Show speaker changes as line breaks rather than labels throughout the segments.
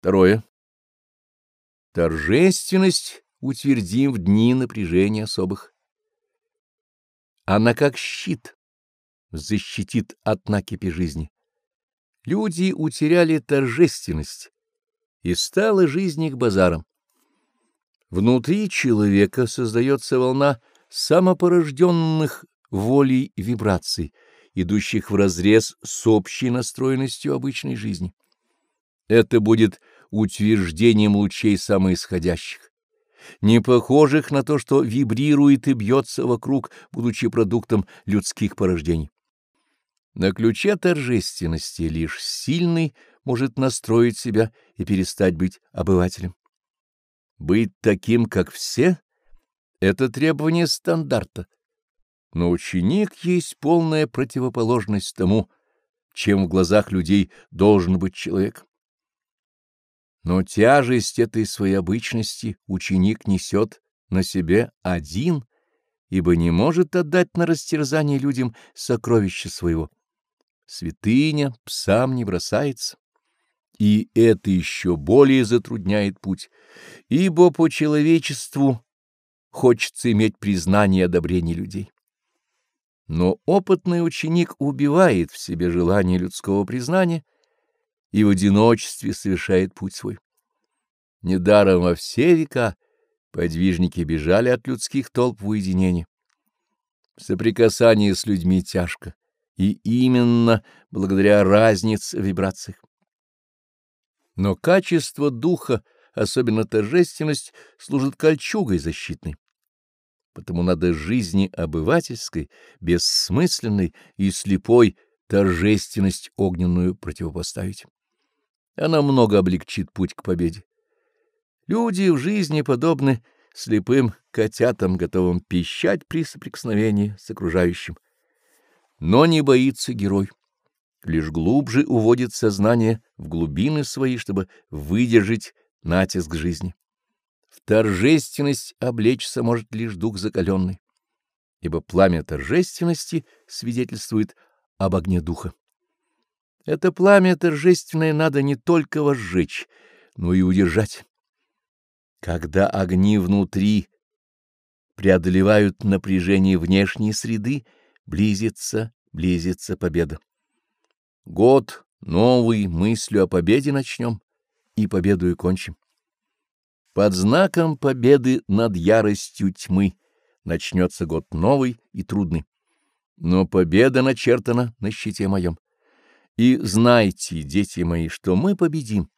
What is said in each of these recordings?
Второе. Торжественность утвердим в дни напряжения особых. Она как щит защитит от накипи жизни. Люди утеряли торжественность, и стала жизнь их базаром. Внутри человека создается волна самопорожденных волей вибраций, идущих вразрез с общей настроенностью обычной жизни. Это будет утверждением лучей самоисходящих, не похожих на то, что вибрирует и бьется вокруг, будучи продуктом людских порождений. На ключе торжественности лишь сильный может настроить себя и перестать быть обывателем. Быть таким, как все — это требование стандарта. Но ученик есть полная противоположность тому, чем в глазах людей должен быть человек. Но тяжесть этой своей обычности ученик несет на себе один, ибо не может отдать на растерзание людям сокровища своего. Святыня псам не бросается. И это еще более затрудняет путь, ибо по человечеству хочется иметь признание и одобрение людей. Но опытный ученик убивает в себе желание людского признания и в одиночестве совершает путь свой. Недаром во все века подвижники бежали от людских толп в уединение. Соприкасание с людьми тяжко, и именно благодаря разнице в вибрациях. Но качество духа, особенно торжественность, служит кольчугой защитной. Потому надо жизни обывательской, бессмысленной и слепой торжественность огненную противопоставить. Она много облегчит путь к победе. Люди в жизни подобны слепым котятам, готовым пищать при соприкосновении с окружающим. Но не боится герой. Лишь глубже уводит сознание в глубины свои, чтобы выдержать натиск жизни. В торжественность облечься может лишь дух закаленный, ибо пламя торжественности свидетельствует об огне духа. Это пламя торжественное надо не только возжечь, но и удержать. Когда огни внутри преодолевают напряжение внешней среды, близится, близится победа. Год новый мыслью о победе начнем и победу и кончим. Под знаком победы над яростью тьмы начнется год новый и трудный. Но победа начертана на щите моем. И знайте, дети мои, что мы победим.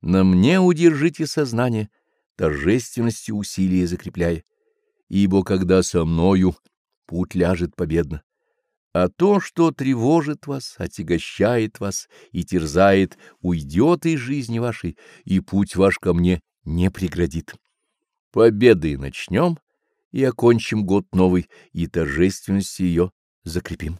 На мне удержите сознание, торжественностью усилия закрепляя. Ибо когда со мною, путь ляжет победно. А то, что тревожит вас, отягощает вас и терзает, уйдет из жизни вашей, и путь ваш ко мне не преградит. Победой начнем и окончим год новый, и торжественность ее закрепим.